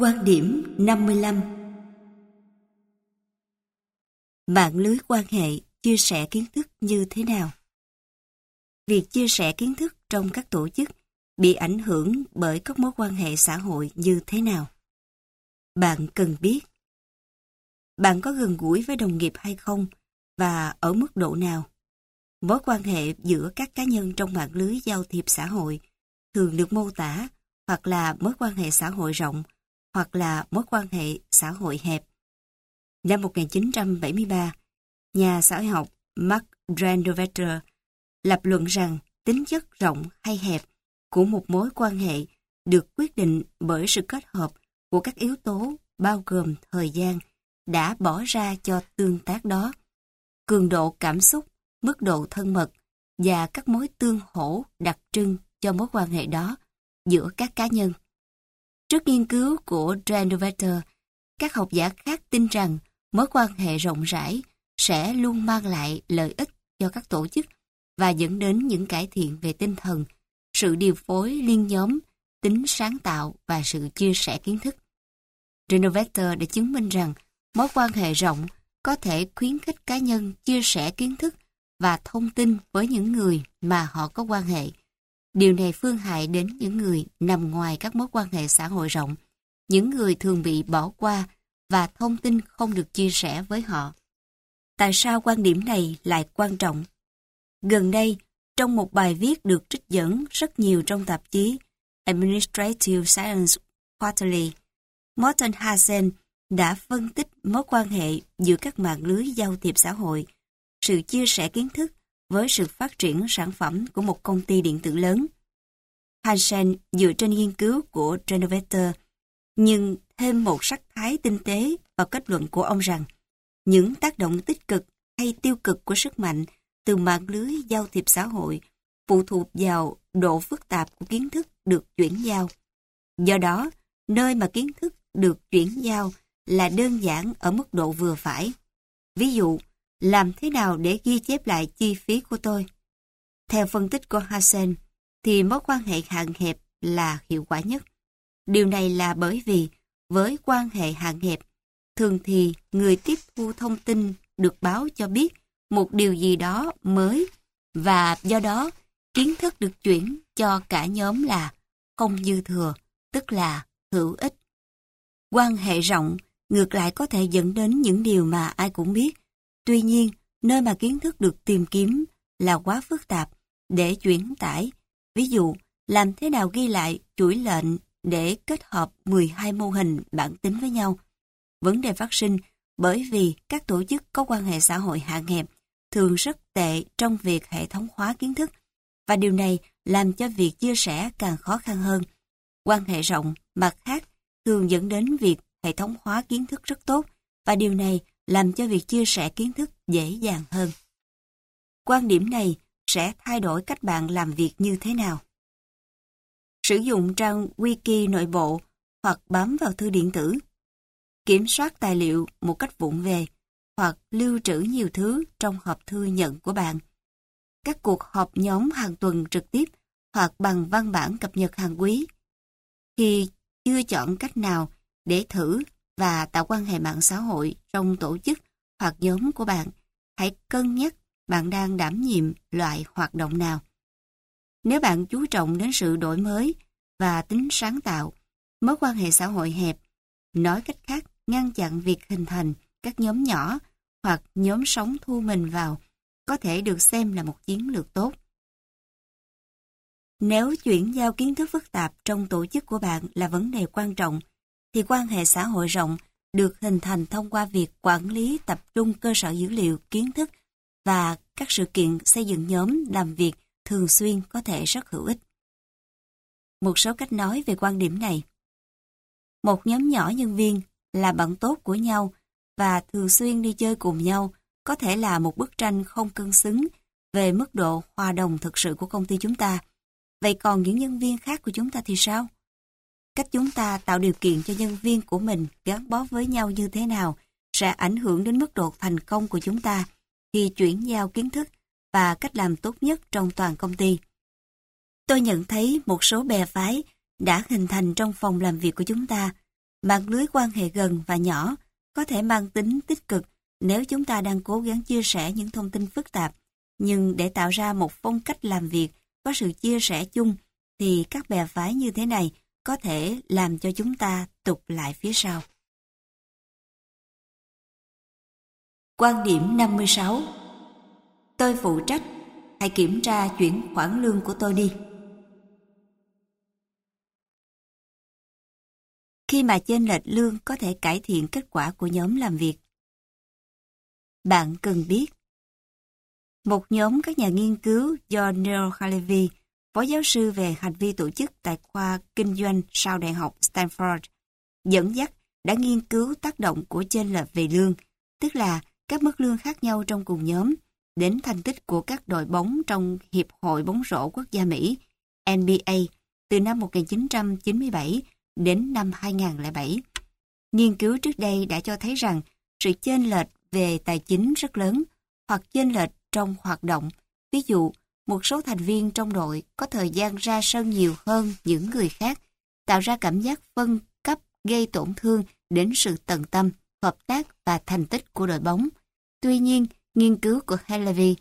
Quan điểm 55 Mạng lưới quan hệ chia sẻ kiến thức như thế nào? Việc chia sẻ kiến thức trong các tổ chức bị ảnh hưởng bởi các mối quan hệ xã hội như thế nào? Bạn cần biết Bạn có gần gũi với đồng nghiệp hay không và ở mức độ nào? Mối quan hệ giữa các cá nhân trong mạng lưới giao thiệp xã hội thường được mô tả hoặc là mối quan hệ xã hội rộng hoặc là mối quan hệ xã hội hẹp. Năm 1973, nhà xã hội học Mark Brandovetter lập luận rằng tính chất rộng hay hẹp của một mối quan hệ được quyết định bởi sự kết hợp của các yếu tố bao gồm thời gian đã bỏ ra cho tương tác đó, cường độ cảm xúc, mức độ thân mật và các mối tương hỗ đặc trưng cho mối quan hệ đó giữa các cá nhân. Trước nghiên cứu của Drandovetter, các học giả khác tin rằng mối quan hệ rộng rãi sẽ luôn mang lại lợi ích cho các tổ chức và dẫn đến những cải thiện về tinh thần, sự điều phối liên nhóm, tính sáng tạo và sự chia sẻ kiến thức. Renovator đã chứng minh rằng mối quan hệ rộng có thể khuyến khích cá nhân chia sẻ kiến thức và thông tin với những người mà họ có quan hệ. Điều này phương hại đến những người nằm ngoài các mối quan hệ xã hội rộng, những người thường bị bỏ qua và thông tin không được chia sẻ với họ. Tại sao quan điểm này lại quan trọng? Gần đây, trong một bài viết được trích dẫn rất nhiều trong tạp chí Administrative Science Quarterly, Morton Hazen đã phân tích mối quan hệ giữa các mạng lưới giao thiệp xã hội, sự chia sẻ kiến thức với sự phát triển sản phẩm của một công ty điện tử lớn. Hansen dựa trên nghiên cứu của Renovator, nhưng thêm một sắc thái tinh tế vào kết luận của ông rằng những tác động tích cực hay tiêu cực của sức mạnh từ mạng lưới giao thiệp xã hội phụ thuộc vào độ phức tạp của kiến thức được chuyển giao. Do đó, nơi mà kiến thức được chuyển giao là đơn giản ở mức độ vừa phải. Ví dụ, làm thế nào để ghi chép lại chi phí của tôi? Theo phân tích của Hasen, thì mối quan hệ hạn hẹp là hiệu quả nhất. Điều này là bởi vì với quan hệ hạn hẹp, thường thì người tiếp thu thông tin được báo cho biết một điều gì đó mới và do đó kiến thức được chuyển cho cả nhóm là không dư thừa, tức là hữu ích. Quan hệ rộng ngược lại có thể dẫn đến những điều mà ai cũng biết. Tuy nhiên, nơi mà kiến thức được tìm kiếm là quá phức tạp để chuyển tải. Ví dụ, làm thế nào ghi lại chuỗi lệnh để kết hợp 12 mô hình bản tính với nhau. Vấn đề phát sinh bởi vì các tổ chức có quan hệ xã hội hạn hẹp thường rất tệ trong việc hệ thống hóa kiến thức và điều này làm cho việc chia sẻ càng khó khăn hơn. Quan hệ rộng, mặt khác, thường dẫn đến việc hệ thống hóa kiến thức rất tốt và điều này làm cho việc chia sẻ kiến thức dễ dàng hơn. Quan điểm này sẽ thay đổi cách bạn làm việc như thế nào. Sử dụng trang wiki nội bộ hoặc bám vào thư điện tử. Kiểm soát tài liệu một cách vụng về hoặc lưu trữ nhiều thứ trong hộp thư nhận của bạn. Các cuộc họp nhóm hàng tuần trực tiếp hoặc bằng văn bản cập nhật hàng quý. Khi chưa chọn cách nào để thử và tạo quan hệ mạng xã hội trong tổ chức hoặc nhóm của bạn, hãy cân nhắc bạn đang đảm nhiệm loại hoạt động nào. Nếu bạn chú trọng đến sự đổi mới và tính sáng tạo, mối quan hệ xã hội hẹp, nói cách khác ngăn chặn việc hình thành các nhóm nhỏ hoặc nhóm sống thu mình vào có thể được xem là một chiến lược tốt. Nếu chuyển giao kiến thức phức tạp trong tổ chức của bạn là vấn đề quan trọng, thì quan hệ xã hội rộng được hình thành thông qua việc quản lý, tập trung cơ sở dữ liệu, kiến thức và các sự kiện xây dựng nhóm làm việc thường xuyên có thể rất hữu ích. Một số cách nói về quan điểm này. Một nhóm nhỏ nhân viên là bạn tốt của nhau và thường xuyên đi chơi cùng nhau có thể là một bức tranh không cân xứng về mức độ hòa đồng thực sự của công ty chúng ta. Vậy còn những nhân viên khác của chúng ta thì sao? Cách chúng ta tạo điều kiện cho nhân viên của mình gắn bó với nhau như thế nào sẽ ảnh hưởng đến mức độ thành công của chúng ta khi chuyển giao kiến thức và cách làm tốt nhất trong toàn công ty. Tôi nhận thấy một số bè phái đã hình thành trong phòng làm việc của chúng ta Mạng lưới quan hệ gần và nhỏ có thể mang tính tích cực nếu chúng ta đang cố gắng chia sẻ những thông tin phức tạp, nhưng để tạo ra một phong cách làm việc có sự chia sẻ chung thì các bè phái như thế này có thể làm cho chúng ta tụt lại phía sau. Quan điểm 56 Tôi phụ trách, hãy kiểm tra chuyển khoản lương của tôi đi. Khi mà chênh lệch lương có thể cải thiện kết quả của nhóm làm việc. Bạn cần biết Một nhóm các nhà nghiên cứu do Neil Halevi, phó giáo sư về hành vi tổ chức tại khoa kinh doanh sau Đại học Stanford, dẫn dắt đã nghiên cứu tác động của chênh lệch về lương, tức là các mức lương khác nhau trong cùng nhóm, đến thành tích của các đội bóng trong Hiệp hội bóng rổ quốc gia Mỹ, NBA, từ năm 1997 đến năm 2007. Nghiên cứu trước đây đã cho thấy rằng sự chênh lệch về tài chính rất lớn hoặc chênh lệch trong hoạt động. Ví dụ, một số thành viên trong đội có thời gian ra sân nhiều hơn những người khác, tạo ra cảm giác phân cấp gây tổn thương đến sự tận tâm, hợp tác và thành tích của đội bóng. Tuy nhiên, nghiên cứu của Halevi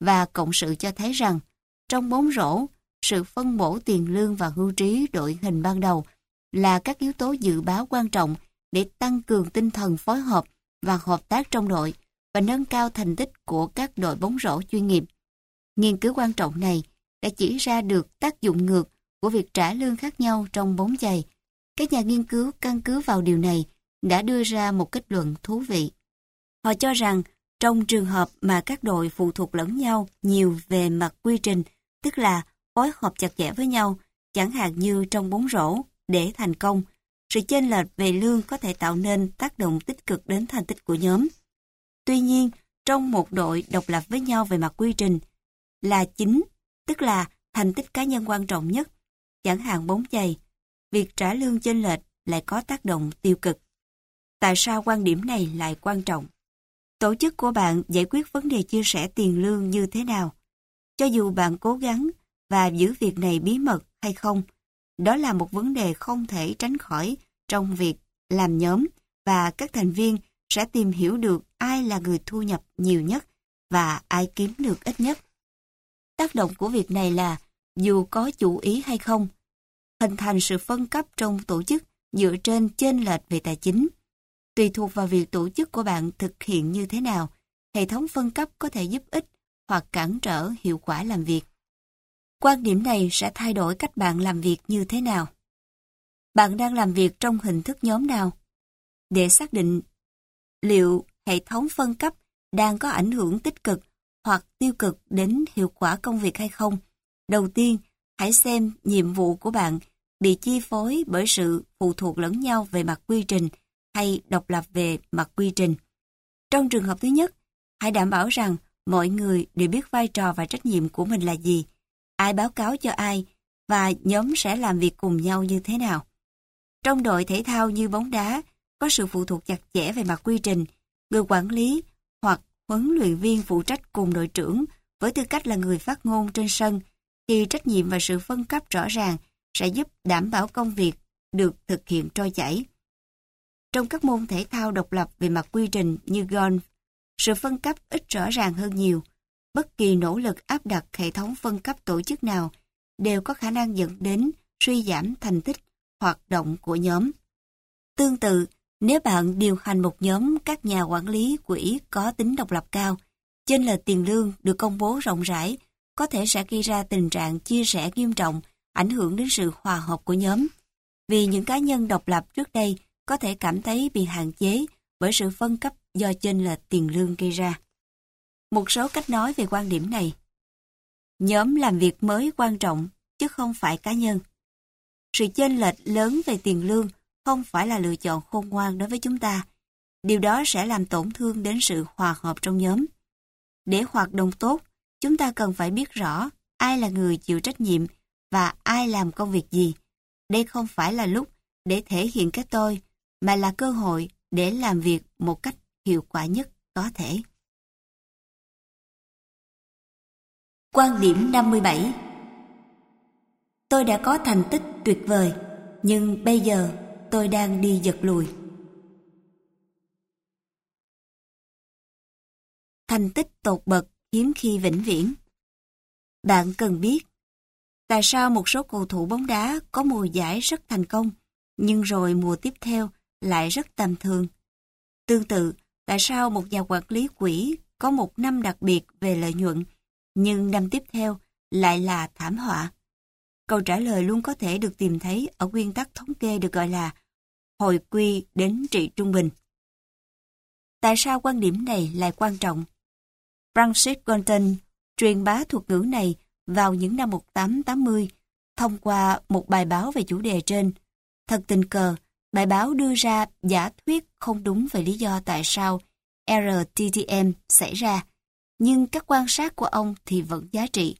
và cộng sự cho thấy rằng trong bóng rổ, sự phân bổ tiền lương và hưu trí đội hình ban đầu là các yếu tố dự báo quan trọng để tăng cường tinh thần phối hợp và hợp tác trong đội và nâng cao thành tích của các đội bóng rổ chuyên nghiệp. Nghiên cứu quan trọng này đã chỉ ra được tác dụng ngược của việc trả lương khác nhau trong bóng giày. Các nhà nghiên cứu căn cứ vào điều này đã đưa ra một kết luận thú vị. Họ cho rằng trong trường hợp mà các đội phụ thuộc lẫn nhau nhiều về mặt quy trình, tức là phối hợp chặt chẽ với nhau, chẳng hạn như trong bóng rổ, để thành công, sự chênh lệch về lương có thể tạo nên tác động tích cực đến thành tích của nhóm. Tuy nhiên, trong một đội độc lập với nhau về mặt quy trình là chính, tức là thành tích cá nhân quan trọng nhất, chẳng hạn bóng chày, việc trả lương chênh lệch lại có tác động tiêu cực. Tại sao quan điểm này lại quan trọng? Tổ chức của bạn giải quyết vấn đề chia sẻ tiền lương như thế nào? Cho dù bạn cố gắng và giữ việc này bí mật hay không, đó là một vấn đề không thể tránh khỏi trong việc làm nhóm và các thành viên sẽ tìm hiểu được ai là người thu nhập nhiều nhất và ai kiếm được ít nhất. Tác động của việc này là dù có chủ ý hay không, hình thành sự phân cấp trong tổ chức dựa trên chênh lệch về tài chính. Tùy thuộc vào việc tổ chức của bạn thực hiện như thế nào, hệ thống phân cấp có thể giúp ích hoặc cản trở hiệu quả làm việc. Quan điểm này sẽ thay đổi cách bạn làm việc như thế nào. Bạn đang làm việc trong hình thức nhóm nào? Để xác định liệu hệ thống phân cấp đang có ảnh hưởng tích cực hoặc tiêu cực đến hiệu quả công việc hay không, đầu tiên hãy xem nhiệm vụ của bạn bị chi phối bởi sự phụ thuộc lẫn nhau về mặt quy trình hay độc lập về mặt quy trình. Trong trường hợp thứ nhất, hãy đảm bảo rằng mọi người đều biết vai trò và trách nhiệm của mình là gì ai báo cáo cho ai và nhóm sẽ làm việc cùng nhau như thế nào. Trong đội thể thao như bóng đá, có sự phụ thuộc chặt chẽ về mặt quy trình, người quản lý huấn luyện viên phụ trách cùng đội trưởng với tư cách là người phát ngôn trên sân, thì trách nhiệm và sự phân cấp rõ ràng sẽ giúp đảm bảo công việc được thực hiện trôi chảy. Trong các môn thể thao độc lập về mặt quy trình như golf, sự phân cấp ít rõ ràng hơn nhiều, bất kỳ nỗ lực áp đặt hệ thống phân cấp tổ chức nào đều có khả năng dẫn đến suy giảm thành tích hoạt động của nhóm. Tương tự, nếu bạn điều hành một nhóm các nhà quản lý quỹ có tính độc lập cao, trên lệch tiền lương được công bố rộng rãi có thể sẽ gây ra tình trạng chia sẻ nghiêm trọng, ảnh hưởng đến sự hòa hợp của nhóm. Vì những cá nhân độc lập trước đây có thể cảm thấy bị hạn chế bởi sự phân cấp do chênh lệch tiền lương gây ra. Một số cách nói về quan điểm này. Nhóm làm việc mới quan trọng, chứ không phải cá nhân. Sự chênh lệch lớn về tiền lương không phải là lựa chọn khôn ngoan đối với chúng ta. Điều đó sẽ làm tổn thương đến sự hòa hợp trong nhóm. Để hoạt động tốt, chúng ta cần phải biết rõ ai là người chịu trách nhiệm và ai làm công việc gì. Đây không phải là lúc để thể hiện cái tôi, mà là cơ hội để làm việc một cách hiệu quả nhất có thể. Quan điểm 57 Tôi đã có thành tích tuyệt vời, nhưng bây giờ tôi đang đi giật lùi. Thành tích tột bậc hiếm khi vĩnh viễn. Bạn cần biết, tại sao một số cầu thủ bóng đá có mùa giải rất thành công, nhưng rồi mùa tiếp theo lại rất tầm thường. Tương tự, tại sao một nhà quản lý quỹ có một năm đặc biệt về lợi nhuận, nhưng năm tiếp theo lại là thảm họa. Câu trả lời luôn có thể được tìm thấy ở nguyên tắc thống kê được gọi là hồi quy đến trị trung bình. Tại sao quan điểm này lại quan trọng? Francis Galton truyền bá thuật ngữ này vào những năm 1880 thông qua một bài báo về chủ đề trên. Thật tình cờ, bài báo đưa ra giả thuyết không đúng về lý do tại sao RTTM xảy ra, nhưng các quan sát của ông thì vẫn giá trị.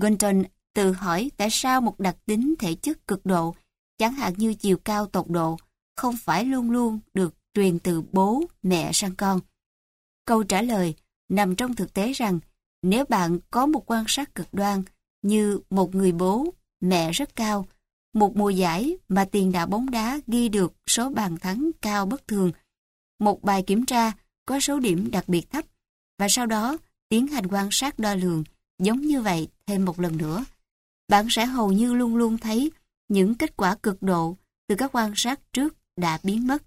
Gunton tự hỏi tại sao một đặc tính thể chất cực độ, chẳng hạn như chiều cao tột độ, không phải luôn luôn được truyền từ bố, mẹ sang con. Câu trả lời nằm trong thực tế rằng nếu bạn có một quan sát cực đoan như một người bố, mẹ rất cao, một mùa giải mà tiền đạo bóng đá ghi được số bàn thắng cao bất thường, một bài kiểm tra có số điểm đặc biệt thấp và sau đó tiến hành quan sát đo lường giống như vậy thêm một lần nữa. Bạn sẽ hầu như luôn luôn thấy những kết quả cực độ từ các quan sát trước đã biến mất.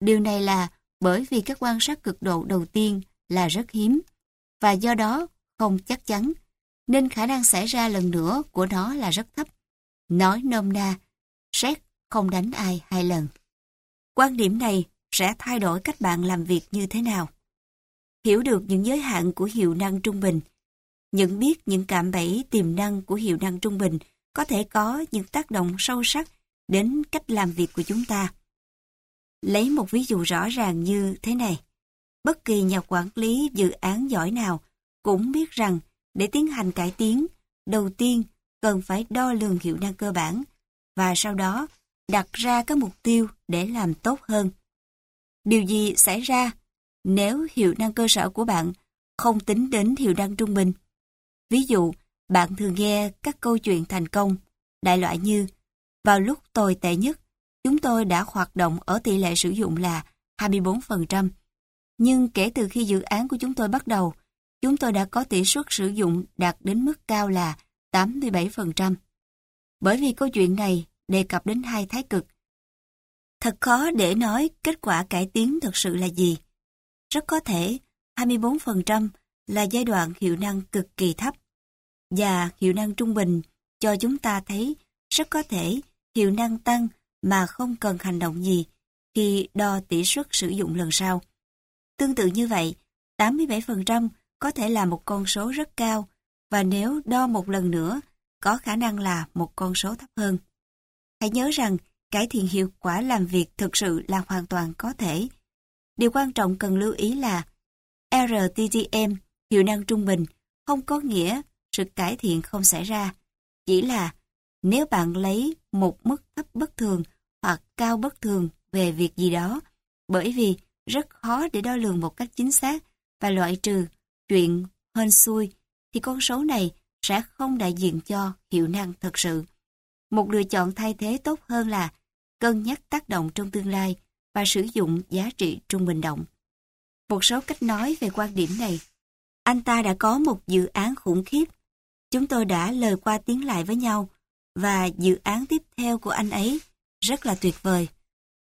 Điều này là bởi vì các quan sát cực độ đầu tiên là rất hiếm và do đó không chắc chắn, nên khả năng xảy ra lần nữa của nó là rất thấp. Nói nôm na, xét không đánh ai hai lần. Quan điểm này sẽ thay đổi cách bạn làm việc như thế nào. Hiểu được những giới hạn của hiệu năng trung bình, nhận biết những cạm bẫy tiềm năng của hiệu năng trung bình có thể có những tác động sâu sắc đến cách làm việc của chúng ta. Lấy một ví dụ rõ ràng như thế này. Bất kỳ nhà quản lý dự án giỏi nào cũng biết rằng để tiến hành cải tiến, đầu tiên cần phải đo lường hiệu năng cơ bản và sau đó đặt ra các mục tiêu để làm tốt hơn. Điều gì xảy ra nếu hiệu năng cơ sở của bạn không tính đến hiệu năng trung bình? Ví dụ, bạn thường nghe các câu chuyện thành công, đại loại như vào lúc tồi tệ nhất, chúng tôi đã hoạt động ở tỷ lệ sử dụng là 24%. Nhưng kể từ khi dự án của chúng tôi bắt đầu, chúng tôi đã có tỷ suất sử dụng đạt đến mức cao là 87%. Bởi vì câu chuyện này đề cập đến hai thái cực. Thật khó để nói kết quả cải tiến thực sự là gì. Rất có thể 24% là giai đoạn hiệu năng cực kỳ thấp và hiệu năng trung bình cho chúng ta thấy rất có thể hiệu năng tăng mà không cần hành động gì khi đo tỷ suất sử dụng lần sau. Tương tự như vậy, 87% có thể là một con số rất cao và nếu đo một lần nữa, có khả năng là một con số thấp hơn. Hãy nhớ rằng, cải thiện hiệu quả làm việc thực sự là hoàn toàn có thể. Điều quan trọng cần lưu ý là RTTM, hiệu năng trung bình, không có nghĩa sự cải thiện không xảy ra. Chỉ là nếu bạn lấy một mức thấp bất thường hoặc cao bất thường về việc gì đó, bởi vì rất khó để đo lường một cách chính xác và loại trừ chuyện hên xui, thì con số này sẽ không đại diện cho hiệu năng thật sự. Một lựa chọn thay thế tốt hơn là cân nhắc tác động trong tương lai và sử dụng giá trị trung bình động. Một số cách nói về quan điểm này. Anh ta đã có một dự án khủng khiếp. Chúng tôi đã lời qua tiếng lại với nhau và dự án tiếp theo của anh ấy rất là tuyệt vời.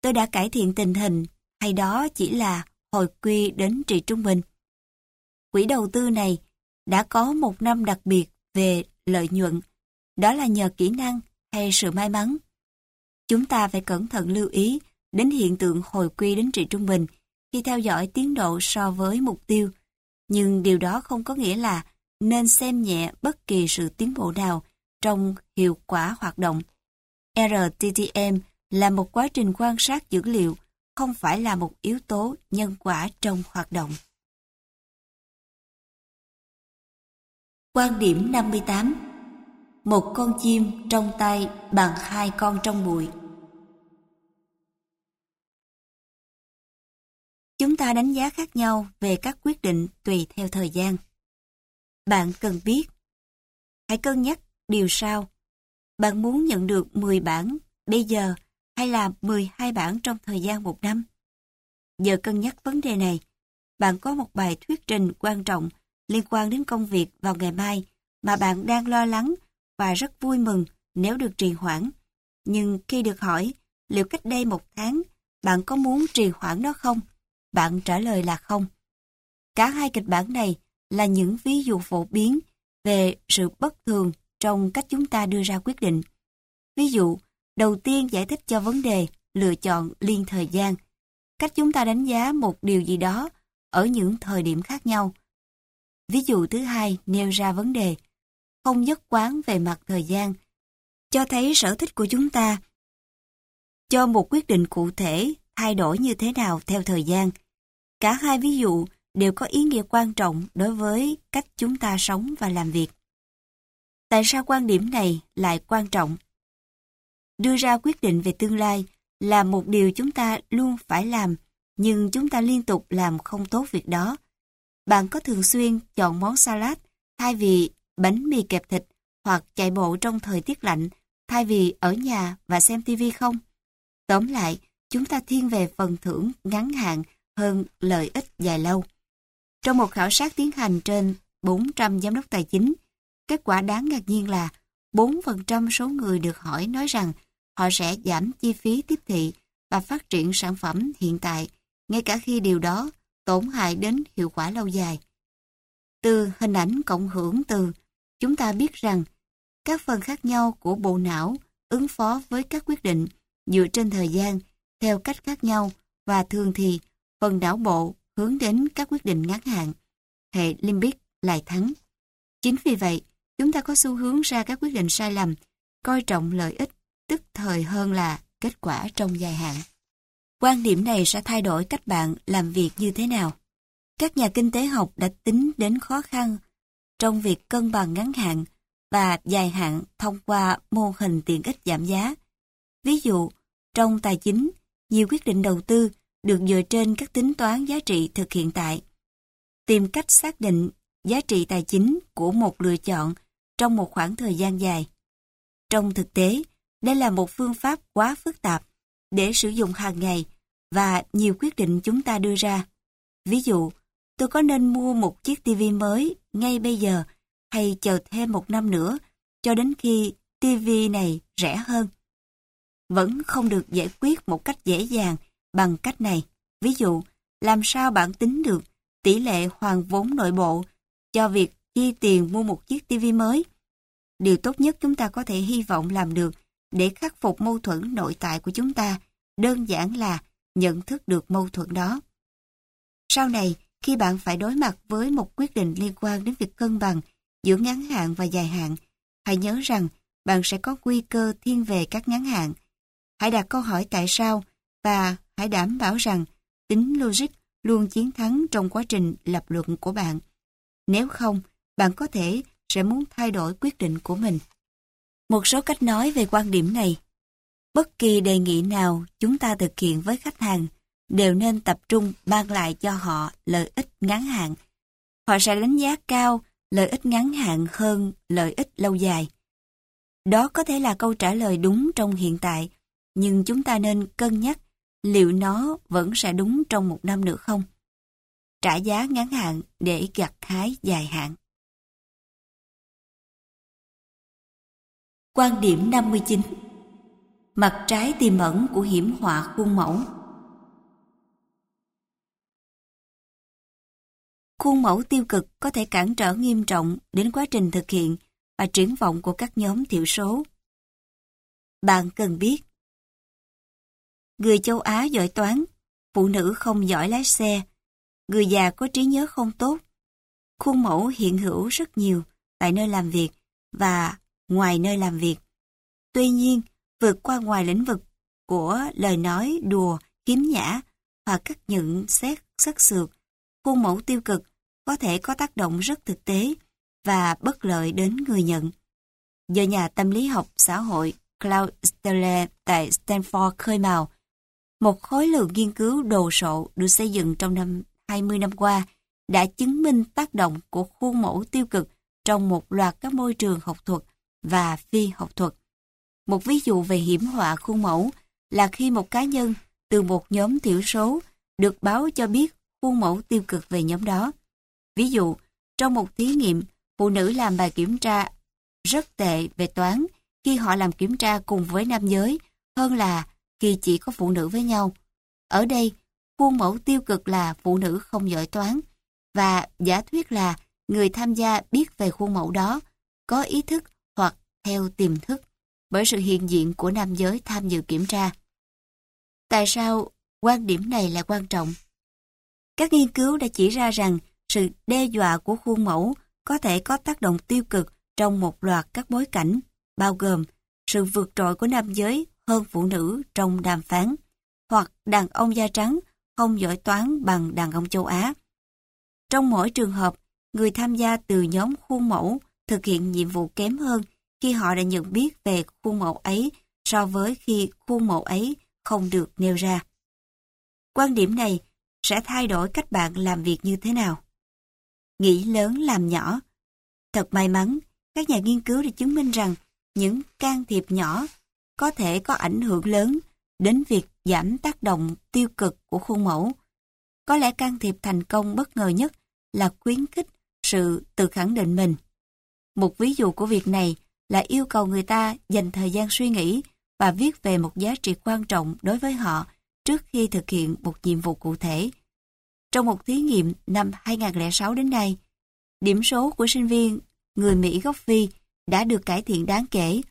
Tôi đã cải thiện tình hình hay đó chỉ là hồi quy đến trị trung bình. Quỹ đầu tư này đã có một năm đặc biệt về lợi nhuận, đó là nhờ kỹ năng hay sự may mắn. Chúng ta phải cẩn thận lưu ý đến hiện tượng hồi quy đến trị trung bình khi theo dõi tiến độ so với mục tiêu, nhưng điều đó không có nghĩa là nên xem nhẹ bất kỳ sự tiến bộ nào trong hiệu quả hoạt động. RTTM là một quá trình quan sát dữ liệu, không phải là một yếu tố nhân quả trong hoạt động. Quan điểm 58 Một con chim trong tay bằng hai con trong bụi Chúng ta đánh giá khác nhau về các quyết định tùy theo thời gian. Bạn cần biết. Hãy cân nhắc điều sau. Bạn muốn nhận được 10 bản, bây giờ hay là 12 bản trong thời gian một năm? Giờ cân nhắc vấn đề này, bạn có một bài thuyết trình quan trọng liên quan đến công việc vào ngày mai mà bạn đang lo lắng và rất vui mừng nếu được trì hoãn. Nhưng khi được hỏi liệu cách đây một tháng bạn có muốn trì hoãn nó không? Bạn trả lời là không. Cả hai kịch bản này là những ví dụ phổ biến về sự bất thường trong cách chúng ta đưa ra quyết định. Ví dụ, đầu tiên giải thích cho vấn đề lựa chọn liên thời gian. Cách chúng ta đánh giá một điều gì đó ở những thời điểm khác nhau. Ví dụ thứ hai nêu ra vấn đề không nhất quán về mặt thời gian, cho thấy sở thích của chúng ta cho một quyết định cụ thể thay đổi như thế nào theo thời gian. Cả hai ví dụ đều có ý nghĩa quan trọng đối với cách chúng ta sống và làm việc. Tại sao quan điểm này lại quan trọng? Đưa ra quyết định về tương lai là một điều chúng ta luôn phải làm, nhưng chúng ta liên tục làm không tốt việc đó. Bạn có thường xuyên chọn món salad thay vì bánh mì kẹp thịt hoặc chạy bộ trong thời tiết lạnh thay vì ở nhà và xem TV không? Tóm lại, chúng ta thiên về phần thưởng ngắn hạn hơn lợi ích dài lâu. Trong một khảo sát tiến hành trên 400 giám đốc tài chính, kết quả đáng ngạc nhiên là 4% số người được hỏi nói rằng họ sẽ giảm chi phí tiếp thị và phát triển sản phẩm hiện tại, ngay cả khi điều đó tổn hại đến hiệu quả lâu dài. Từ hình ảnh cộng hưởng từ, chúng ta biết rằng các phần khác nhau của bộ não ứng phó với các quyết định dựa trên thời gian theo cách khác nhau và thường thì phần não bộ hướng đến các quyết định ngắn hạn. Hệ limbic lại thắng. Chính vì vậy, chúng ta có xu hướng ra các quyết định sai lầm, coi trọng lợi ích tức thời hơn là kết quả trong dài hạn. Quan điểm này sẽ thay đổi cách bạn làm việc như thế nào. Các nhà kinh tế học đã tính đến khó khăn trong việc cân bằng ngắn hạn và dài hạn thông qua mô hình tiện ích giảm giá. Ví dụ, trong tài chính, nhiều quyết định đầu tư được dựa trên các tính toán giá trị thực hiện tại. Tìm cách xác định giá trị tài chính của một lựa chọn trong một khoảng thời gian dài. Trong thực tế, đây là một phương pháp quá phức tạp để sử dụng hàng ngày và nhiều quyết định chúng ta đưa ra. Ví dụ, tôi có nên mua một chiếc TV mới ngay bây giờ hay chờ thêm một năm nữa cho đến khi TV này rẻ hơn? Vẫn không được giải quyết một cách dễ dàng bằng cách này. Ví dụ, làm sao bạn tính được tỷ lệ hoàn vốn nội bộ cho việc chi tiền mua một chiếc tivi mới? Điều tốt nhất chúng ta có thể hy vọng làm được để khắc phục mâu thuẫn nội tại của chúng ta đơn giản là nhận thức được mâu thuẫn đó. Sau này, khi bạn phải đối mặt với một quyết định liên quan đến việc cân bằng giữa ngắn hạn và dài hạn, hãy nhớ rằng bạn sẽ có nguy cơ thiên về các ngắn hạn. Hãy đặt câu hỏi tại sao và hãy đảm bảo rằng tính logic luôn chiến thắng trong quá trình lập luận của bạn. Nếu không, bạn có thể sẽ muốn thay đổi quyết định của mình. Một số cách nói về quan điểm này. Bất kỳ đề nghị nào chúng ta thực hiện với khách hàng đều nên tập trung mang lại cho họ lợi ích ngắn hạn. Họ sẽ đánh giá cao lợi ích ngắn hạn hơn lợi ích lâu dài. Đó có thể là câu trả lời đúng trong hiện tại, nhưng chúng ta nên cân nhắc liệu nó vẫn sẽ đúng trong một năm nữa không? Trả giá ngắn hạn để gặt hái dài hạn. Quan điểm 59 Mặt trái tiềm ẩn của hiểm họa khuôn mẫu Khuôn mẫu tiêu cực có thể cản trở nghiêm trọng đến quá trình thực hiện và triển vọng của các nhóm thiểu số. Bạn cần biết Người châu Á giỏi toán, phụ nữ không giỏi lái xe, người già có trí nhớ không tốt. Khuôn mẫu hiện hữu rất nhiều tại nơi làm việc và ngoài nơi làm việc. Tuy nhiên, vượt qua ngoài lĩnh vực của lời nói đùa, kiếm nhã hoặc các nhận xét sắc sược, khuôn mẫu tiêu cực có thể có tác động rất thực tế và bất lợi đến người nhận. Do nhà tâm lý học xã hội Claude Steller tại Stanford khơi mào, một khối lượng nghiên cứu đồ sộ được xây dựng trong năm 20 năm qua đã chứng minh tác động của khuôn mẫu tiêu cực trong một loạt các môi trường học thuật và phi học thuật. Một ví dụ về hiểm họa khuôn mẫu là khi một cá nhân từ một nhóm thiểu số được báo cho biết khuôn mẫu tiêu cực về nhóm đó. Ví dụ, trong một thí nghiệm, phụ nữ làm bài kiểm tra rất tệ về toán khi họ làm kiểm tra cùng với nam giới hơn là khi chỉ có phụ nữ với nhau. Ở đây, khuôn mẫu tiêu cực là phụ nữ không giỏi toán và giả thuyết là người tham gia biết về khuôn mẫu đó, có ý thức theo tiềm thức bởi sự hiện diện của nam giới tham dự kiểm tra. Tại sao quan điểm này là quan trọng? Các nghiên cứu đã chỉ ra rằng sự đe dọa của khuôn mẫu có thể có tác động tiêu cực trong một loạt các bối cảnh, bao gồm sự vượt trội của nam giới hơn phụ nữ trong đàm phán, hoặc đàn ông da trắng không giỏi toán bằng đàn ông châu Á. Trong mỗi trường hợp, người tham gia từ nhóm khuôn mẫu thực hiện nhiệm vụ kém hơn khi họ đã nhận biết về khuôn mẫu ấy so với khi khuôn mẫu ấy không được nêu ra. Quan điểm này sẽ thay đổi cách bạn làm việc như thế nào. Nghĩ lớn làm nhỏ. Thật may mắn, các nhà nghiên cứu đã chứng minh rằng những can thiệp nhỏ có thể có ảnh hưởng lớn đến việc giảm tác động tiêu cực của khuôn mẫu. Có lẽ can thiệp thành công bất ngờ nhất là khuyến khích sự tự khẳng định mình. Một ví dụ của việc này là yêu cầu người ta dành thời gian suy nghĩ và viết về một giá trị quan trọng đối với họ trước khi thực hiện một nhiệm vụ cụ thể. Trong một thí nghiệm năm 2006 đến nay, điểm số của sinh viên người Mỹ gốc Phi đã được cải thiện đáng kể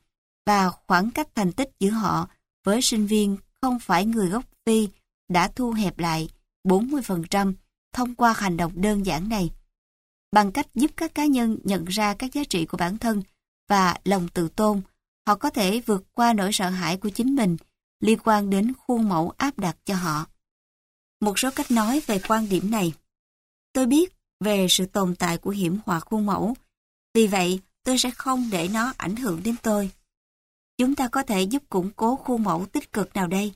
và khoảng cách thành tích giữa họ với sinh viên không phải người gốc Phi đã thu hẹp lại 40% thông qua hành động đơn giản này. Bằng cách giúp các cá nhân nhận ra các giá trị của bản thân và lòng tự tôn, họ có thể vượt qua nỗi sợ hãi của chính mình liên quan đến khuôn mẫu áp đặt cho họ. Một số cách nói về quan điểm này. Tôi biết về sự tồn tại của hiểm họa khuôn mẫu, vì vậy tôi sẽ không để nó ảnh hưởng đến tôi. Chúng ta có thể giúp củng cố khuôn mẫu tích cực nào đây?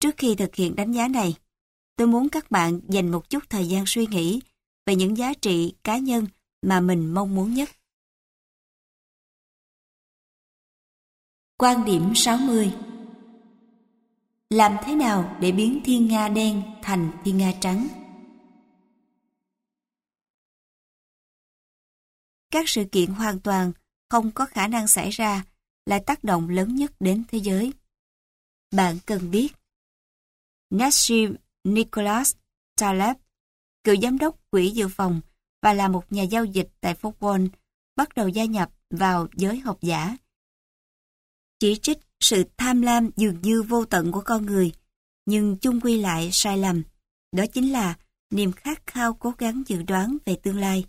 Trước khi thực hiện đánh giá này, tôi muốn các bạn dành một chút thời gian suy nghĩ về những giá trị cá nhân mà mình mong muốn nhất. Quan điểm 60 Làm thế nào để biến thiên nga đen thành thiên nga trắng? Các sự kiện hoàn toàn không có khả năng xảy ra là tác động lớn nhất đến thế giới. Bạn cần biết Nassim Nicholas Taleb, cựu giám đốc quỹ dự phòng và là một nhà giao dịch tại phố Wall, bắt đầu gia nhập vào giới học giả. Chỉ trích sự tham lam dường như vô tận của con người, nhưng chung quy lại sai lầm. Đó chính là niềm khát khao cố gắng dự đoán về tương lai.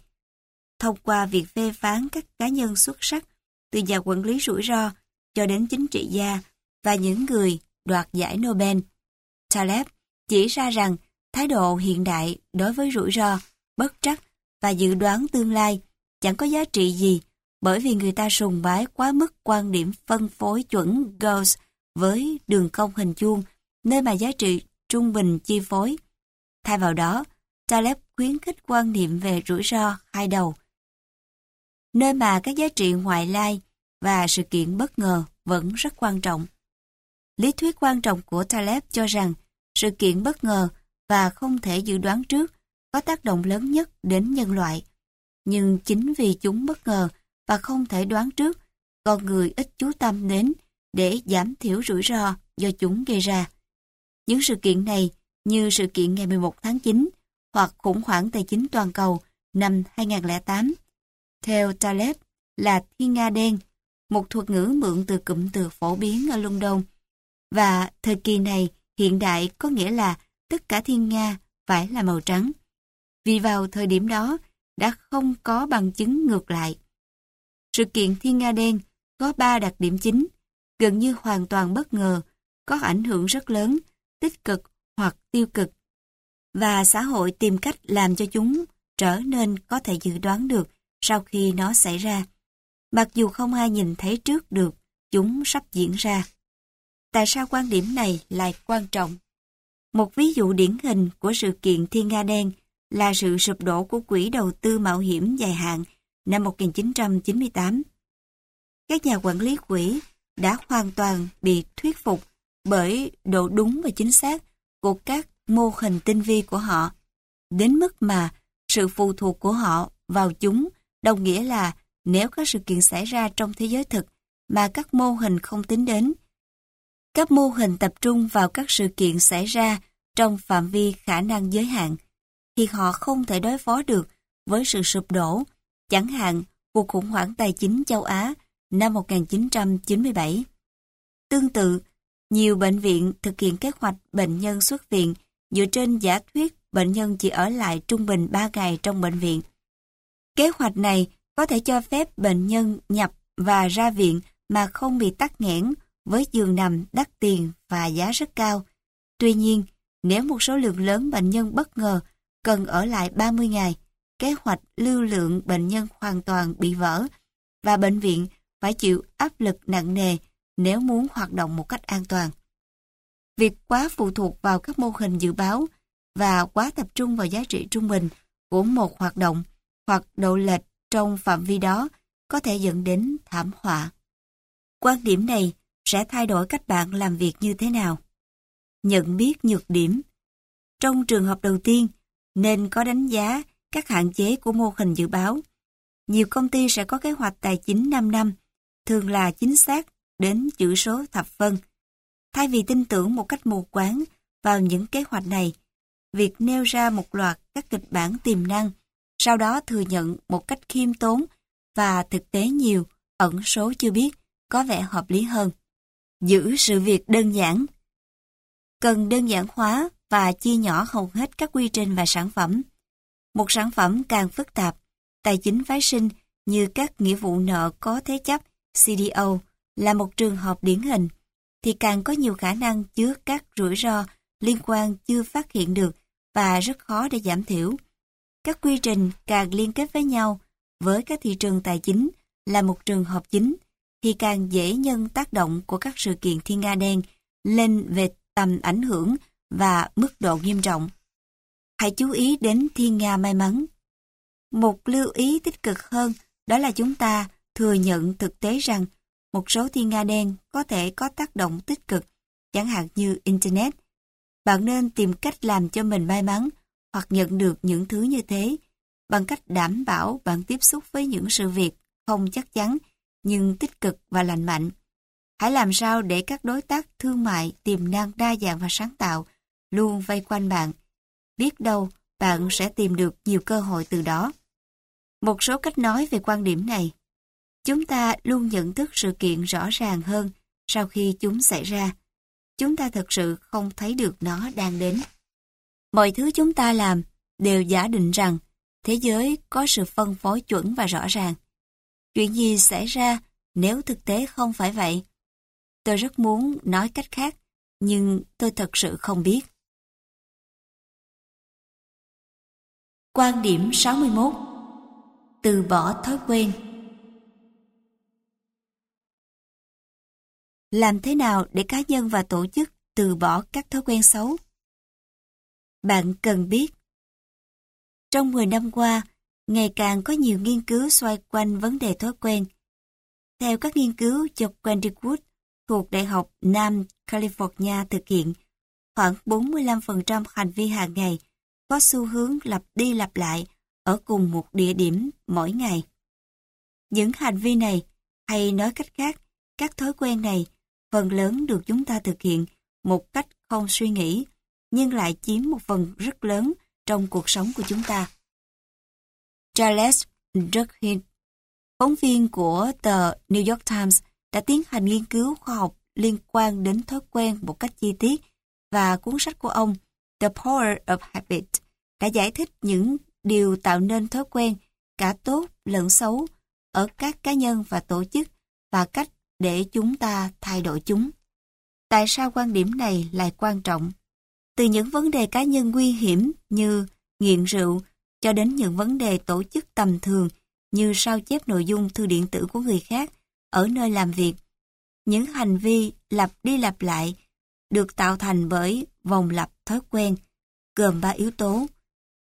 Thông qua việc phê phán các cá nhân xuất sắc từ nhà quản lý rủi ro cho đến chính trị gia và những người đoạt giải Nobel. Taleb chỉ ra rằng thái độ hiện đại đối với rủi ro, bất trắc và dự đoán tương lai chẳng có giá trị gì bởi vì người ta sùng bái quá mức quan điểm phân phối chuẩn Gauss với đường cong hình chuông, nơi mà giá trị trung bình chi phối. Thay vào đó, Taleb khuyến khích quan niệm về rủi ro hai đầu, nơi mà các giá trị ngoại lai và sự kiện bất ngờ vẫn rất quan trọng. Lý thuyết quan trọng của Taleb cho rằng sự kiện bất ngờ và không thể dự đoán trước có tác động lớn nhất đến nhân loại. Nhưng chính vì chúng bất ngờ và không thể đoán trước, con người ít chú tâm đến để giảm thiểu rủi ro do chúng gây ra. Những sự kiện này như sự kiện ngày 11 tháng 9 hoặc khủng hoảng tài chính toàn cầu năm 2008. Theo Taleb là thiên nga đen, một thuật ngữ mượn từ cụm từ phổ biến ở London. Và thời kỳ này hiện đại có nghĩa là tất cả thiên nga phải là màu trắng. Vì vào thời điểm đó đã không có bằng chứng ngược lại. Sự kiện thiên nga đen có ba đặc điểm chính, gần như hoàn toàn bất ngờ, có ảnh hưởng rất lớn, tích cực hoặc tiêu cực. Và xã hội tìm cách làm cho chúng trở nên có thể dự đoán được sau khi nó xảy ra. Mặc dù không ai nhìn thấy trước được chúng sắp diễn ra. Tại sao quan điểm này lại quan trọng? Một ví dụ điển hình của sự kiện Thiên Nga Đen là sự sụp đổ của quỹ đầu tư mạo hiểm dài hạn năm 1998. Các nhà quản lý quỹ đã hoàn toàn bị thuyết phục bởi độ đúng và chính xác của các mô hình tinh vi của họ, đến mức mà sự phụ thuộc của họ vào chúng đồng nghĩa là nếu có sự kiện xảy ra trong thế giới thực mà các mô hình không tính đến, các mô hình tập trung vào các sự kiện xảy ra trong phạm vi khả năng giới hạn, thì họ không thể đối phó được với sự sụp đổ, chẳng hạn cuộc khủng hoảng tài chính châu Á năm 1997. Tương tự, nhiều bệnh viện thực hiện kế hoạch bệnh nhân xuất viện dựa trên giả thuyết bệnh nhân chỉ ở lại trung bình 3 ngày trong bệnh viện. Kế hoạch này có thể cho phép bệnh nhân nhập và ra viện mà không bị tắc nghẽn với giường nằm đắt tiền và giá rất cao. Tuy nhiên, nếu một số lượng lớn bệnh nhân bất ngờ cần ở lại 30 ngày, kế hoạch lưu lượng bệnh nhân hoàn toàn bị vỡ và bệnh viện phải chịu áp lực nặng nề nếu muốn hoạt động một cách an toàn. Việc quá phụ thuộc vào các mô hình dự báo và quá tập trung vào giá trị trung bình của một hoạt động hoặc độ lệch trong phạm vi đó có thể dẫn đến thảm họa. Quan điểm này sẽ thay đổi cách bạn làm việc như thế nào. Nhận biết nhược điểm Trong trường hợp đầu tiên, nên có đánh giá các hạn chế của mô hình dự báo. Nhiều công ty sẽ có kế hoạch tài chính 5 năm, thường là chính xác đến chữ số thập phân. Thay vì tin tưởng một cách mù quáng vào những kế hoạch này, việc nêu ra một loạt các kịch bản tiềm năng, sau đó thừa nhận một cách khiêm tốn và thực tế nhiều, ẩn số chưa biết, có vẻ hợp lý hơn. Giữ sự việc đơn giản Cần đơn giản hóa và chia nhỏ hầu hết các quy trình và sản phẩm. Một sản phẩm càng phức tạp, tài chính phái sinh như các nghĩa vụ nợ có thế chấp, CDO, là một trường hợp điển hình, thì càng có nhiều khả năng chứa các rủi ro liên quan chưa phát hiện được và rất khó để giảm thiểu. Các quy trình càng liên kết với nhau với các thị trường tài chính là một trường hợp chính, thì càng dễ nhân tác động của các sự kiện thiên nga đen lên về tầm ảnh hưởng và mức độ nghiêm trọng. Hãy chú ý đến thiên nga may mắn. Một lưu ý tích cực hơn đó là chúng ta thừa nhận thực tế rằng một số thiên nga đen có thể có tác động tích cực, chẳng hạn như Internet. Bạn nên tìm cách làm cho mình may mắn hoặc nhận được những thứ như thế bằng cách đảm bảo bạn tiếp xúc với những sự việc không chắc chắn nhưng tích cực và lành mạnh. Hãy làm sao để các đối tác thương mại tiềm năng đa dạng và sáng tạo luôn vây quanh bạn. Biết đâu bạn sẽ tìm được nhiều cơ hội từ đó. Một số cách nói về quan điểm này Chúng ta luôn nhận thức sự kiện rõ ràng hơn sau khi chúng xảy ra. Chúng ta thật sự không thấy được nó đang đến. Mọi thứ chúng ta làm đều giả định rằng thế giới có sự phân phối chuẩn và rõ ràng. Chuyện gì xảy ra nếu thực tế không phải vậy? Tôi rất muốn nói cách khác, nhưng tôi thật sự không biết. Quan điểm 61 Từ bỏ thói quen Làm thế nào để cá nhân và tổ chức từ bỏ các thói quen xấu? Bạn cần biết. Trong 10 năm qua, ngày càng có nhiều nghiên cứu xoay quanh vấn đề thói quen. Theo các nghiên cứu do Wendy thuộc Đại học Nam California thực hiện, khoảng 45% hành vi hàng ngày có xu hướng lặp đi lặp lại ở cùng một địa điểm mỗi ngày. Những hành vi này, hay nói cách khác, các thói quen này phần lớn được chúng ta thực hiện một cách không suy nghĩ, nhưng lại chiếm một phần rất lớn trong cuộc sống của chúng ta. Charles Durkheim, phóng viên của tờ New York Times, đã tiến hành nghiên cứu khoa học liên quan đến thói quen một cách chi tiết và cuốn sách của ông The Power of Habit đã giải thích những điều tạo nên thói quen, cả tốt lẫn xấu, ở các cá nhân và tổ chức và cách để chúng ta thay đổi chúng. Tại sao quan điểm này lại quan trọng? Từ những vấn đề cá nhân nguy hiểm như nghiện rượu cho đến những vấn đề tổ chức tầm thường như sao chép nội dung thư điện tử của người khác ở nơi làm việc. Những hành vi lặp đi lặp lại được tạo thành bởi vòng lặp thói quen gồm ba yếu tố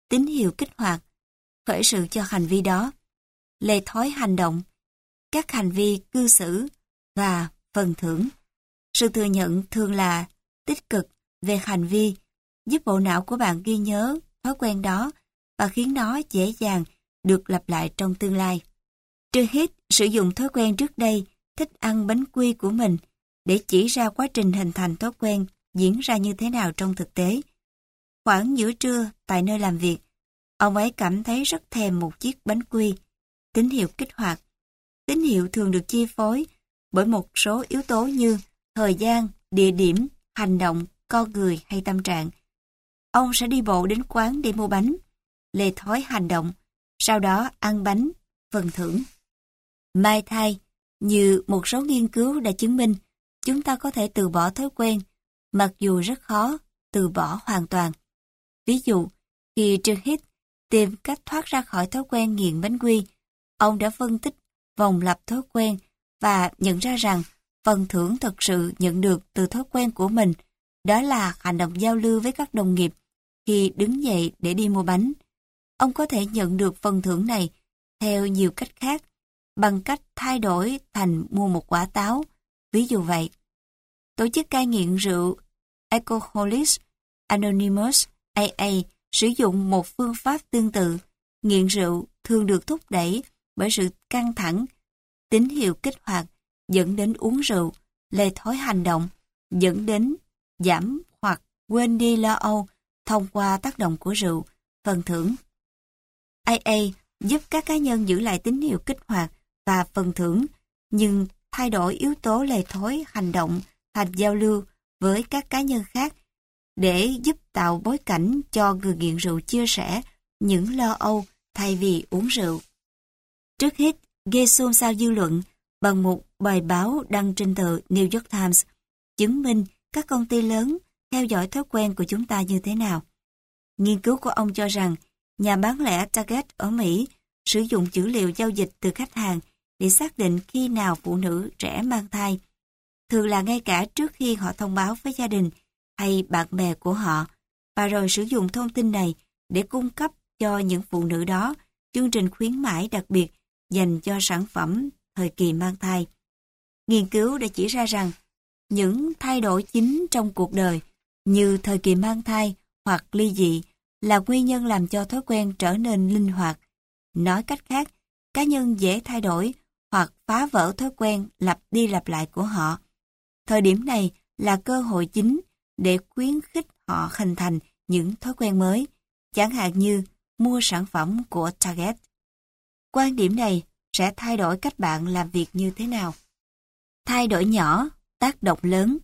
tín hiệu kích hoạt khởi sự cho hành vi đó lề thói hành động các hành vi cư xử và phần thưởng. Sự thừa nhận thường là tích cực về hành vi, giúp bộ não của bạn ghi nhớ thói quen đó và khiến nó dễ dàng được lặp lại trong tương lai. Trước hết, sử dụng thói quen trước đây thích ăn bánh quy của mình để chỉ ra quá trình hình thành thói quen diễn ra như thế nào trong thực tế. Khoảng giữa trưa tại nơi làm việc, ông ấy cảm thấy rất thèm một chiếc bánh quy. Tín hiệu kích hoạt. Tín hiệu thường được chi phối bởi một số yếu tố như thời gian, địa điểm, hành động, con người hay tâm trạng. Ông sẽ đi bộ đến quán để mua bánh, lề thói hành động, sau đó ăn bánh, phần thưởng. Mai thai, như một số nghiên cứu đã chứng minh, chúng ta có thể từ bỏ thói quen, mặc dù rất khó, từ bỏ hoàn toàn. Ví dụ, khi Trương Hít tìm cách thoát ra khỏi thói quen nghiện bánh quy, ông đã phân tích vòng lặp thói quen và nhận ra rằng phần thưởng thật sự nhận được từ thói quen của mình đó là hành động giao lưu với các đồng nghiệp khi đứng dậy để đi mua bánh. Ông có thể nhận được phần thưởng này theo nhiều cách khác, bằng cách thay đổi thành mua một quả táo, ví dụ vậy. Tổ chức cai nghiện rượu Alcoholics Anonymous AA sử dụng một phương pháp tương tự. Nghiện rượu thường được thúc đẩy bởi sự căng thẳng, tín hiệu kích hoạt dẫn đến uống rượu, lề thói hành động, dẫn đến giảm hoặc quên đi lo âu thông qua tác động của rượu, phần thưởng. AA giúp các cá nhân giữ lại tín hiệu kích hoạt và phần thưởng, nhưng thay đổi yếu tố lề thói hành động thành giao lưu với các cá nhân khác để giúp tạo bối cảnh cho người nghiện rượu chia sẻ những lo âu thay vì uống rượu. Trước hết, gây xôn xao dư luận bằng một bài báo đăng trên tờ New York Times chứng minh các công ty lớn theo dõi thói quen của chúng ta như thế nào. Nghiên cứu của ông cho rằng nhà bán lẻ Target ở Mỹ sử dụng dữ liệu giao dịch từ khách hàng để xác định khi nào phụ nữ trẻ mang thai. Thường là ngay cả trước khi họ thông báo với gia đình hay bạn bè của họ, và rồi sử dụng thông tin này để cung cấp cho những phụ nữ đó chương trình khuyến mãi đặc biệt dành cho sản phẩm thời kỳ mang thai. Nghiên cứu đã chỉ ra rằng những thay đổi chính trong cuộc đời như thời kỳ mang thai hoặc ly dị là nguyên nhân làm cho thói quen trở nên linh hoạt. Nói cách khác, cá nhân dễ thay đổi phá vỡ thói quen lặp đi lặp lại của họ. Thời điểm này là cơ hội chính để khuyến khích họ hình thành những thói quen mới, chẳng hạn như mua sản phẩm của Target. Quan điểm này sẽ thay đổi cách bạn làm việc như thế nào. Thay đổi nhỏ, tác động lớn.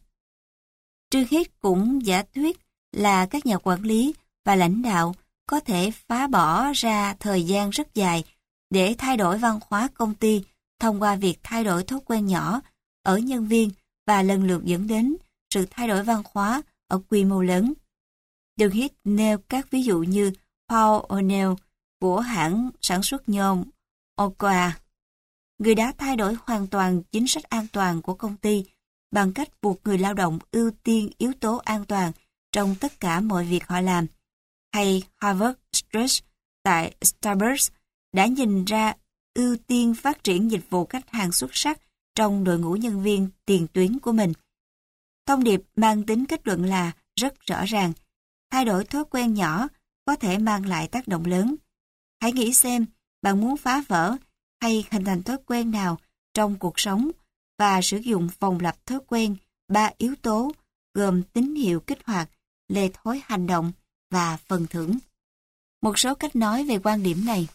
Trương Hít cũng giả thuyết là các nhà quản lý và lãnh đạo có thể phá bỏ ra thời gian rất dài để thay đổi văn hóa công ty thông qua việc thay đổi thói quen nhỏ ở nhân viên và lần lượt dẫn đến sự thay đổi văn hóa ở quy mô lớn. Đường Hít nêu các ví dụ như Paul O'Neill của hãng sản xuất nhôm Okoa. Người đã thay đổi hoàn toàn chính sách an toàn của công ty bằng cách buộc người lao động ưu tiên yếu tố an toàn trong tất cả mọi việc họ làm. Hay Harvard Stress tại Starbucks đã nhìn ra ưu tiên phát triển dịch vụ khách hàng xuất sắc trong đội ngũ nhân viên tiền tuyến của mình. Thông điệp mang tính kết luận là rất rõ ràng. Thay đổi thói quen nhỏ có thể mang lại tác động lớn. Hãy nghĩ xem bạn muốn phá vỡ hay hình thành thói quen nào trong cuộc sống và sử dụng vòng lặp thói quen ba yếu tố gồm tín hiệu kích hoạt, lề thói hành động và phần thưởng. Một số cách nói về quan điểm này.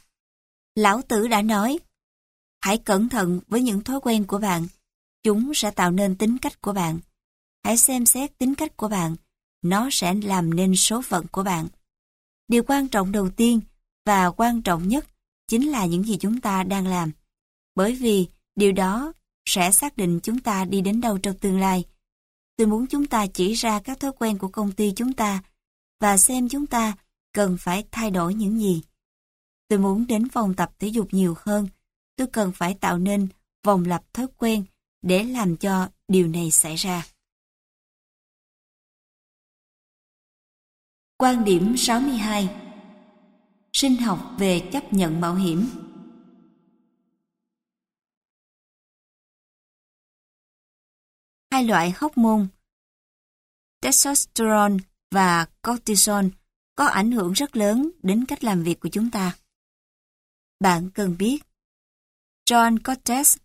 Lão Tử đã nói, hãy cẩn thận với những thói quen của bạn, chúng sẽ tạo nên tính cách của bạn. Hãy xem xét tính cách của bạn, nó sẽ làm nên số phận của bạn. Điều quan trọng đầu tiên và quan trọng nhất chính là những gì chúng ta đang làm. Bởi vì điều đó sẽ xác định chúng ta đi đến đâu trong tương lai. Tôi muốn chúng ta chỉ ra các thói quen của công ty chúng ta và xem chúng ta cần phải thay đổi những gì. Tôi muốn đến phòng tập thể dục nhiều hơn. Tôi cần phải tạo nên vòng lặp thói quen để làm cho điều này xảy ra. Quan điểm 62 Sinh học về chấp nhận mạo hiểm hai loại hormone, testosterone và cortisol có ảnh hưởng rất lớn đến cách làm việc của chúng ta. Bạn cần biết, John Cortez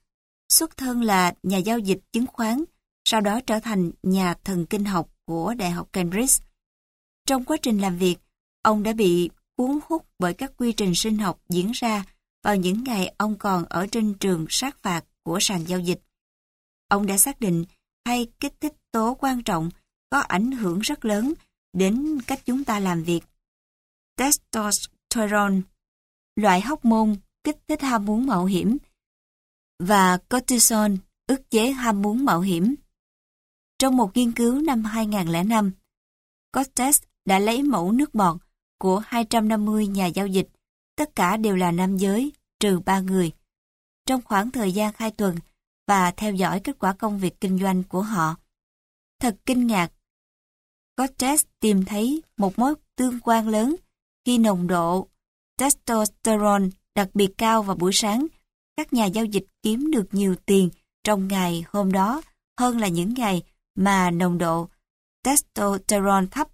xuất thân là nhà giao dịch chứng khoán, sau đó trở thành nhà thần kinh học của Đại học Cambridge. Trong quá trình làm việc, ông đã bị cuốn hút bởi các quy trình sinh học diễn ra vào những ngày ông còn ở trên trường sát phạt của sàn giao dịch. Ông đã xác định hai kích thích tố quan trọng có ảnh hưởng rất lớn đến cách chúng ta làm việc. Testosterone, loại hóc môn kích thích ham muốn mạo hiểm, và cortisol, ức chế ham muốn mạo hiểm. Trong một nghiên cứu năm 2005, Cortez đã lấy mẫu nước bọt của 250 nhà giao dịch, tất cả đều là nam giới, trừ 3 người. Trong khoảng thời gian 2 tuần và theo dõi kết quả công việc kinh doanh của họ. Thật kinh ngạc, Cortez tìm thấy một mối tương quan lớn khi nồng độ testosterone đặc biệt cao vào buổi sáng, các nhà giao dịch kiếm được nhiều tiền trong ngày hôm đó hơn là những ngày mà nồng độ testosterone thấp.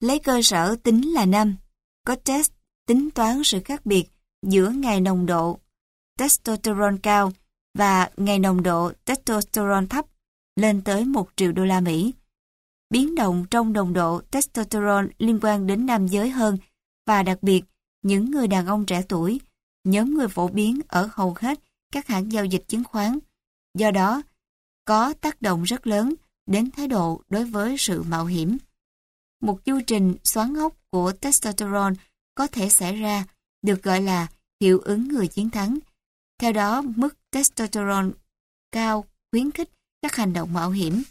Lấy cơ sở tính là năm, có test tính toán sự khác biệt giữa ngày nồng độ testosterone cao và ngày nồng độ testosterone thấp lên tới 1 triệu đô la Mỹ. Biến động trong nồng độ testosterone liên quan đến nam giới hơn và đặc biệt những người đàn ông trẻ tuổi, nhóm người phổ biến ở hầu hết các hãng giao dịch chứng khoán. Do đó, có tác động rất lớn đến thái độ đối với sự mạo hiểm. Một chu trình xoắn ốc của testosterone có thể xảy ra được gọi là hiệu ứng người chiến thắng. Theo đó, mức testosterone cao khuyến khích các hành động mạo hiểm.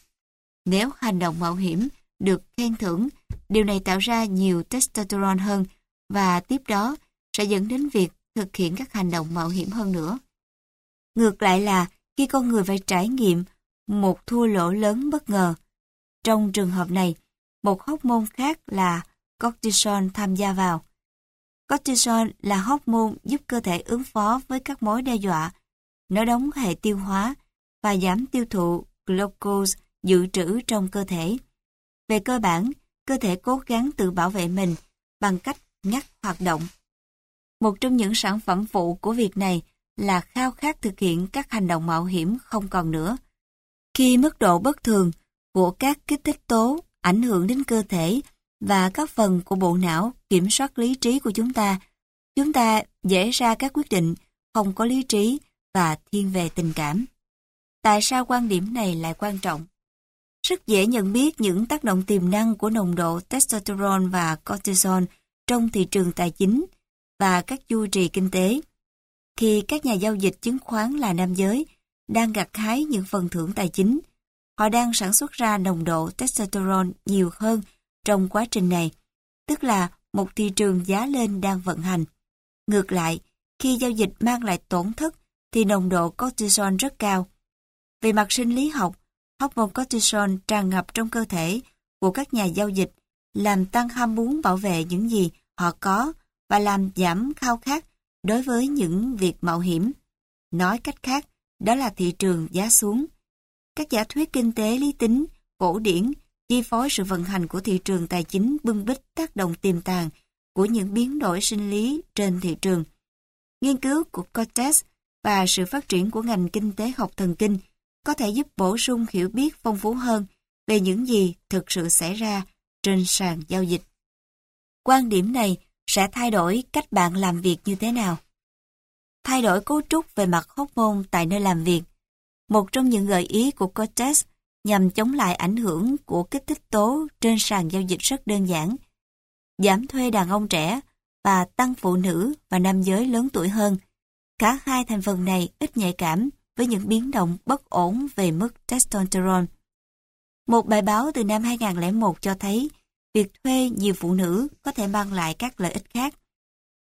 Nếu hành động mạo hiểm được khen thưởng, điều này tạo ra nhiều testosterone hơn và tiếp đó sẽ dẫn đến việc thực hiện các hành động mạo hiểm hơn nữa. Ngược lại là khi con người phải trải nghiệm một thua lỗ lớn bất ngờ. Trong trường hợp này, một hóc môn khác là cortisol tham gia vào. Cortisol là hóc môn giúp cơ thể ứng phó với các mối đe dọa. Nó đóng hệ tiêu hóa và giảm tiêu thụ glucose dự trữ trong cơ thể. Về cơ bản, cơ thể cố gắng tự bảo vệ mình bằng cách ngắt hoạt động. Một trong những sản phẩm phụ của việc này là khao khát thực hiện các hành động mạo hiểm không còn nữa. Khi mức độ bất thường của các kích thích tố ảnh hưởng đến cơ thể và các phần của bộ não kiểm soát lý trí của chúng ta, chúng ta dễ ra các quyết định không có lý trí và thiên về tình cảm. Tại sao quan điểm này lại quan trọng? Rất dễ nhận biết những tác động tiềm năng của nồng độ testosterone và cortisol trong thị trường tài chính và các chu trì kinh tế. Khi các nhà giao dịch chứng khoán là nam giới đang gặt hái những phần thưởng tài chính, họ đang sản xuất ra nồng độ testosterone nhiều hơn trong quá trình này, tức là một thị trường giá lên đang vận hành. Ngược lại, khi giao dịch mang lại tổn thất thì nồng độ cortisol rất cao. Về mặt sinh lý học, hormone cortisol tràn ngập trong cơ thể của các nhà giao dịch làm tăng ham muốn bảo vệ những gì họ có và làm giảm khao khát đối với những việc mạo hiểm. Nói cách khác, đó là thị trường giá xuống. Các giả thuyết kinh tế lý tính, cổ điển chi phối sự vận hành của thị trường tài chính bưng bít tác động tiềm tàng của những biến đổi sinh lý trên thị trường. Nghiên cứu của Cortez và sự phát triển của ngành kinh tế học thần kinh có thể giúp bổ sung hiểu biết phong phú hơn về những gì thực sự xảy ra trên sàn giao dịch. Quan điểm này sẽ thay đổi cách bạn làm việc như thế nào. Thay đổi cấu trúc về mặt hormone tại nơi làm việc. Một trong những gợi ý của Cortez nhằm chống lại ảnh hưởng của kích thích tố trên sàn giao dịch rất đơn giản. Giảm thuê đàn ông trẻ và tăng phụ nữ và nam giới lớn tuổi hơn. Cả hai thành phần này ít nhạy cảm với những biến động bất ổn về mức testosterone. Một bài báo từ năm 2001 cho thấy việc thuê nhiều phụ nữ có thể mang lại các lợi ích khác.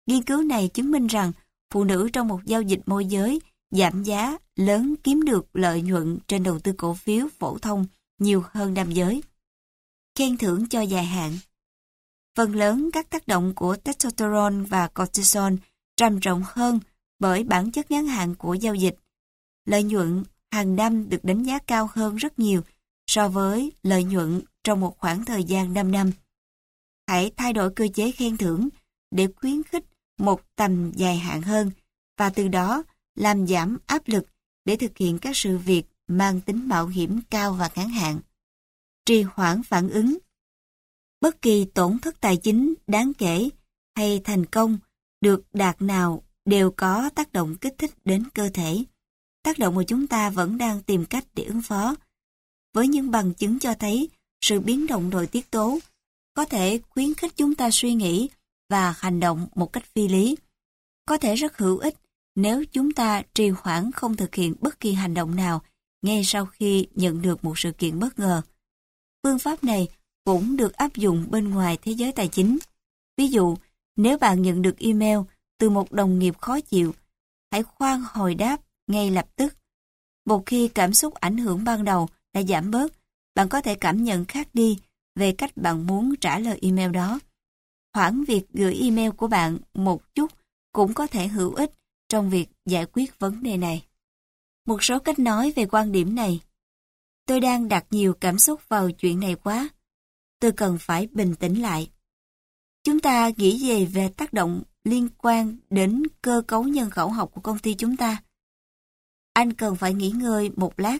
Nghiên cứu này chứng minh rằng phụ nữ trong một giao dịch môi giới giảm giá lớn kiếm được lợi nhuận trên đầu tư cổ phiếu phổ thông nhiều hơn nam giới. Khen thưởng cho dài hạn Phần lớn các tác động của testosterone và cortisol trầm trọng hơn bởi bản chất ngắn hạn của giao dịch. Lợi nhuận hàng năm được đánh giá cao hơn rất nhiều so với lợi nhuận trong một khoảng thời gian 5 năm. Hãy thay đổi cơ chế khen thưởng để khuyến khích một tầm dài hạn hơn và từ đó làm giảm áp lực để thực hiện các sự việc mang tính mạo hiểm cao và ngắn hạn. Trì hoãn phản ứng Bất kỳ tổn thất tài chính đáng kể hay thành công được đạt nào đều có tác động kích thích đến cơ thể. Tác động của chúng ta vẫn đang tìm cách để ứng phó. Với những bằng chứng cho thấy sự biến động nội tiết tố có thể khuyến khích chúng ta suy nghĩ và hành động một cách phi lý. Có thể rất hữu ích nếu chúng ta trì hoãn không thực hiện bất kỳ hành động nào ngay sau khi nhận được một sự kiện bất ngờ. Phương pháp này cũng được áp dụng bên ngoài thế giới tài chính. Ví dụ, nếu bạn nhận được email từ một đồng nghiệp khó chịu, hãy khoan hồi đáp ngay lập tức. Một khi cảm xúc ảnh hưởng ban đầu đã giảm bớt, bạn có thể cảm nhận khác đi về cách bạn muốn trả lời email đó. Hoãn việc gửi email của bạn một chút cũng có thể hữu ích trong việc giải quyết vấn đề này. Một số cách nói về quan điểm này. Tôi đang đặt nhiều cảm xúc vào chuyện này quá. Tôi cần phải bình tĩnh lại. Chúng ta nghĩ về về tác động liên quan đến cơ cấu nhân khẩu học của công ty chúng ta? Anh cần phải nghỉ ngơi một lát